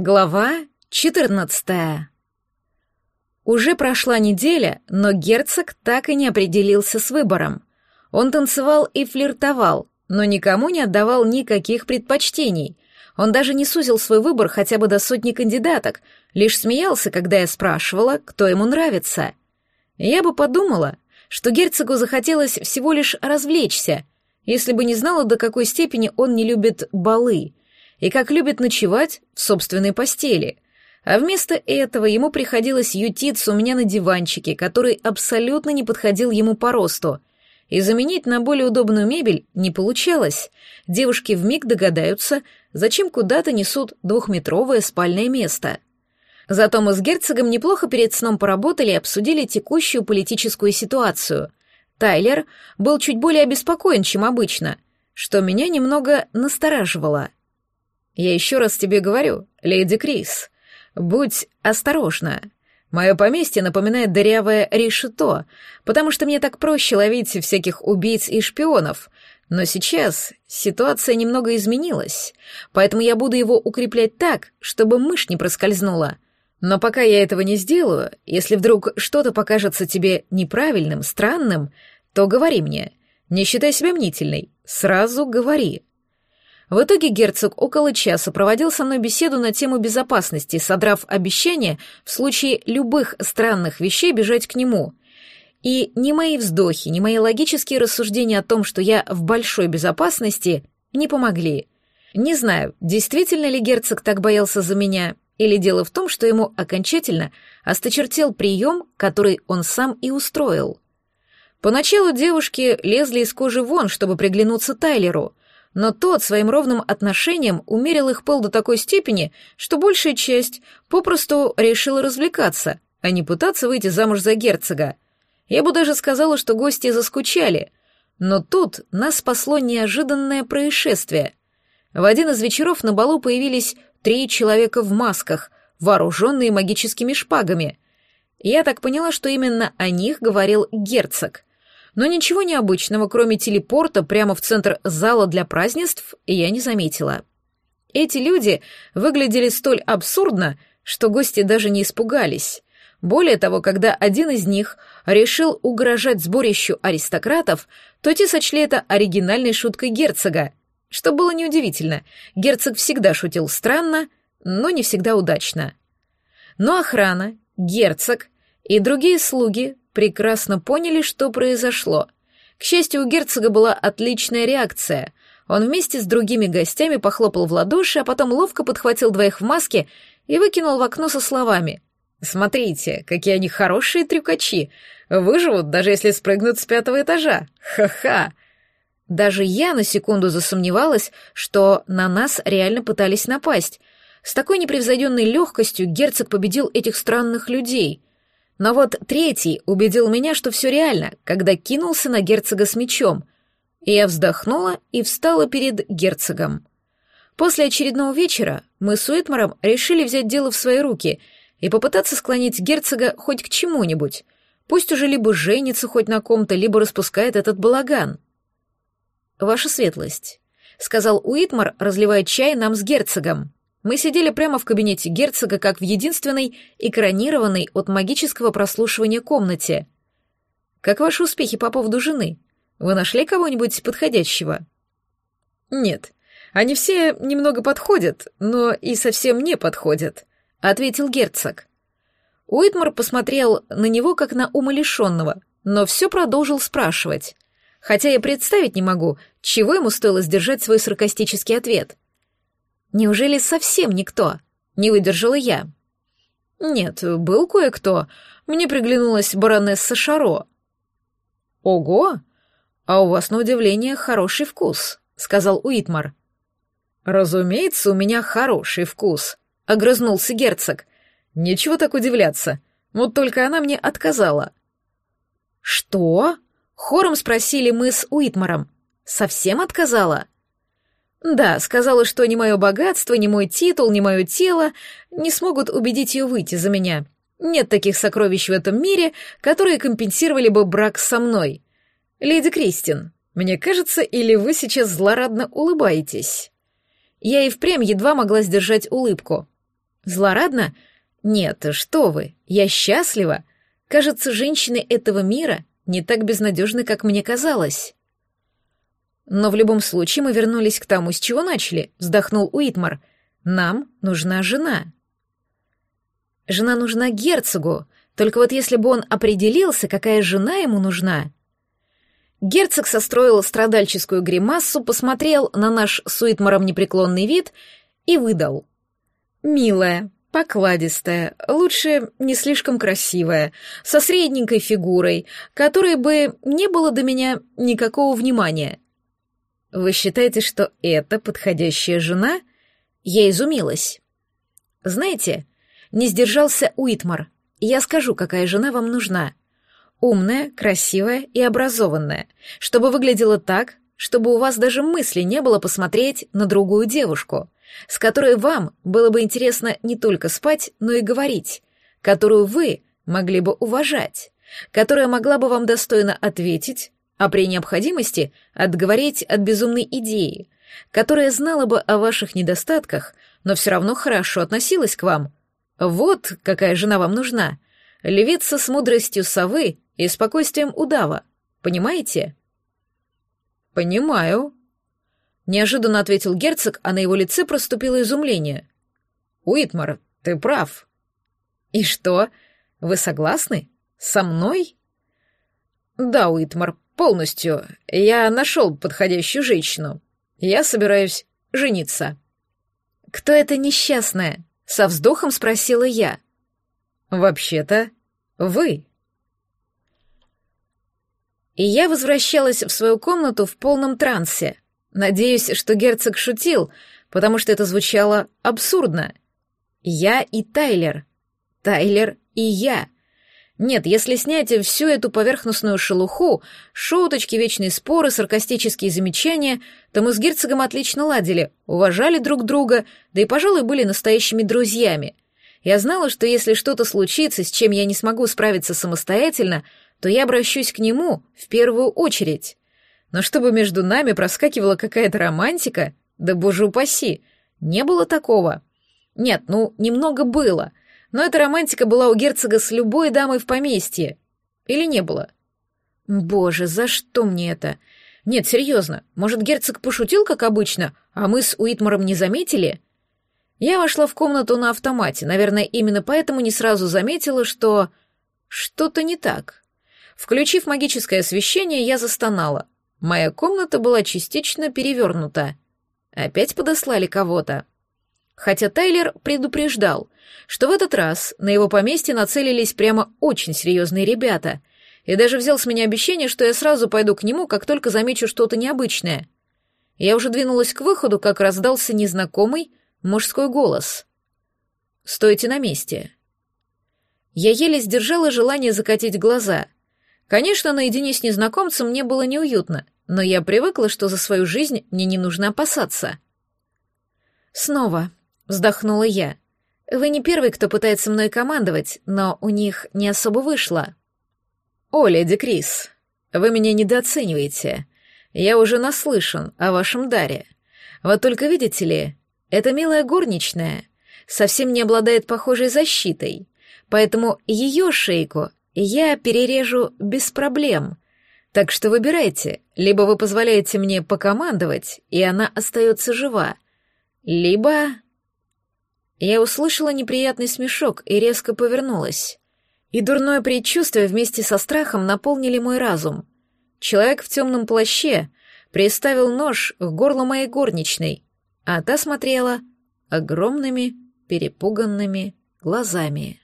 Глава 14 Уже прошла неделя, но герцог так и не определился с выбором. Он танцевал и флиртовал, но никому не отдавал никаких предпочтений. Он даже не сузил свой выбор хотя бы до сотни кандидаток, лишь смеялся, когда я спрашивала, кто ему нравится. Я бы подумала, что герцогу захотелось всего лишь развлечься, если бы не знала, до какой степени он не любит балы — и как любит ночевать в собственной постели. А вместо этого ему приходилось ютиться у меня на диванчике, который абсолютно не подходил ему по росту. И заменить на более удобную мебель не получалось. Девушки вмиг догадаются, зачем куда-то несут двухметровое спальное место. Зато мы с герцогом неплохо перед сном поработали и обсудили текущую политическую ситуацию. Тайлер был чуть более обеспокоен, чем обычно, что меня немного настораживало — я еще раз тебе говорю, леди Крис, будь осторожна. Мое поместье напоминает дырявое решето, потому что мне так проще ловить всяких убийц и шпионов. Но сейчас ситуация немного изменилась, поэтому я буду его укреплять так, чтобы мышь не проскользнула. Но пока я этого не сделаю, если вдруг что-то покажется тебе неправильным, странным, то говори мне. Не считай себя мнительной, сразу говори. В итоге герцог около часа проводил со мной беседу на тему безопасности, содрав обещание в случае любых странных вещей бежать к нему. И ни мои вздохи, ни мои логические рассуждения о том, что я в большой безопасности, не помогли. Не знаю, действительно ли герцог так боялся за меня, или дело в том, что ему окончательно осточертел прием, который он сам и устроил. Поначалу девушки лезли из кожи вон, чтобы приглянуться Тайлеру, но тот своим ровным отношением умерил их пыл до такой степени, что большая часть попросту решила развлекаться, а не пытаться выйти замуж за герцога. Я бы даже сказала, что гости заскучали. Но тут нас спасло неожиданное происшествие. В один из вечеров на балу появились три человека в масках, вооруженные магическими шпагами. Я так поняла, что именно о них говорил герцог — но ничего необычного, кроме телепорта прямо в центр зала для празднеств, я не заметила. Эти люди выглядели столь абсурдно, что гости даже не испугались. Более того, когда один из них решил угрожать сборищу аристократов, то те сочли это оригинальной шуткой герцога. Что было неудивительно, герцог всегда шутил странно, но не всегда удачно. Но охрана, герцог и другие слуги прекрасно поняли, что произошло. К счастью, у герцога была отличная реакция. Он вместе с другими гостями похлопал в ладоши, а потом ловко подхватил двоих в маске и выкинул в окно со словами. «Смотрите, какие они хорошие трюкачи! Выживут, даже если спрыгнут с пятого этажа! Ха-ха!» Даже я на секунду засомневалась, что на нас реально пытались напасть. С такой непревзойденной легкостью герцог победил этих странных людей — но вот третий убедил меня, что все реально, когда кинулся на герцога с мечом. И я вздохнула и встала перед герцогом. После очередного вечера мы с Уитмаром решили взять дело в свои руки и попытаться склонить герцога хоть к чему-нибудь. Пусть уже либо женится хоть на ком-то, либо распускает этот балаган. «Ваша светлость», — сказал Уитмар, разливая чай нам с герцогом. Мы сидели прямо в кабинете герцога, как в единственной экранированной от магического прослушивания комнате. «Как ваши успехи по поводу жены? Вы нашли кого-нибудь подходящего?» «Нет, они все немного подходят, но и совсем не подходят», — ответил герцог. Уитмар посмотрел на него как на умалишенного, но все продолжил спрашивать. Хотя я представить не могу, чего ему стоило сдержать свой саркастический ответ — Неужели совсем никто? Не выдержала я. Нет, был кое-кто. Мне приглянулась баронесса Шаро. Ого! А у вас, на удивление, хороший вкус, сказал Уитмар. Разумеется, у меня хороший вкус, огрызнулся герцог. Нечего так удивляться. Вот только она мне отказала. Что? Хором спросили мы с Уитмаром. Совсем отказала? Да, сказала, что ни мое богатство, ни мой титул, ни мое тело не смогут убедить ее выйти за меня. Нет таких сокровищ в этом мире, которые компенсировали бы брак со мной. Леди Кристин, мне кажется, или вы сейчас злорадно улыбаетесь? Я и впрямь едва могла сдержать улыбку. Злорадно? Нет, что вы, я счастлива. Кажется, женщины этого мира не так безнадежны, как мне казалось. Но в любом случае мы вернулись к тому, с чего начали, вздохнул Уитмар. Нам нужна жена. Жена нужна герцогу, только вот если бы он определился, какая жена ему нужна... Герцог состроил страдальческую гримассу, посмотрел на наш с Уитмаром непреклонный вид и выдал. «Милая, покладистая, лучше не слишком красивая, со средненькой фигурой, которой бы не было до меня никакого внимания. Вы считаете, что это подходящая жена? Я изумилась. Знаете, не сдержался Уитмар. Я скажу, какая жена вам нужна. Умная, красивая и образованная, чтобы выглядела так, чтобы у вас даже мысли не было посмотреть на другую девушку, с которой вам было бы интересно не только спать, но и говорить, которую вы могли бы уважать, которая могла бы вам достойно ответить, а при необходимости отговорить от безумной идеи, которая знала бы о ваших недостатках, но все равно хорошо относилась к вам. Вот какая жена вам нужна. Левица с мудростью совы и спокойствием удава. Понимаете? Понимаю. Неожиданно ответил герцог, а на его лице проступило изумление. Уитмар, ты прав. И что? Вы согласны? Со мной? Да, Уитмар, Полностью. Я нашел подходящую женщину. Я собираюсь жениться. Кто эта несчастная? Со вздохом спросила я. Вообще-то, вы. И я возвращалась в свою комнату в полном трансе. Надеюсь, что герцог шутил, потому что это звучало абсурдно. Я и Тайлер. Тайлер и я. Нет, если снять всю эту поверхностную шелуху, шуточки, вечные споры, саркастические замечания, то мы с герцогом отлично ладили, уважали друг друга, да и, пожалуй, были настоящими друзьями. Я знала, что если что-то случится, с чем я не смогу справиться самостоятельно, то я обращусь к нему в первую очередь. Но чтобы между нами проскакивала какая-то романтика, да боже упаси, не было такого. Нет, ну, немного было — но эта романтика была у герцога с любой дамой в поместье. Или не было? Боже, за что мне это? Нет, серьезно, может, герцог пошутил, как обычно, а мы с Уитмаром не заметили? Я вошла в комнату на автомате, наверное, именно поэтому не сразу заметила, что... Что-то не так. Включив магическое освещение, я застонала. Моя комната была частично перевернута. Опять подослали кого-то хотя Тайлер предупреждал, что в этот раз на его поместье нацелились прямо очень серьезные ребята, и даже взял с меня обещание, что я сразу пойду к нему, как только замечу что-то необычное. Я уже двинулась к выходу, как раздался незнакомый мужской голос. «Стойте на месте». Я еле сдержала желание закатить глаза. Конечно, наедине с незнакомцем мне было неуютно, но я привыкла, что за свою жизнь мне не нужно опасаться. Снова Вздохнула я. Вы не первый, кто пытается мной командовать, но у них не особо вышло. О, леди Крис, вы меня недооцениваете. Я уже наслышан о вашем даре. Вот только видите ли, эта милая горничная совсем не обладает похожей защитой, поэтому ее шейку я перережу без проблем. Так что выбирайте, либо вы позволяете мне покомандовать, и она остается жива, либо я услышала неприятный смешок и резко повернулась. И дурное предчувствие вместе со страхом наполнили мой разум. Человек в темном плаще приставил нож к горлу моей горничной, а та смотрела огромными перепуганными глазами.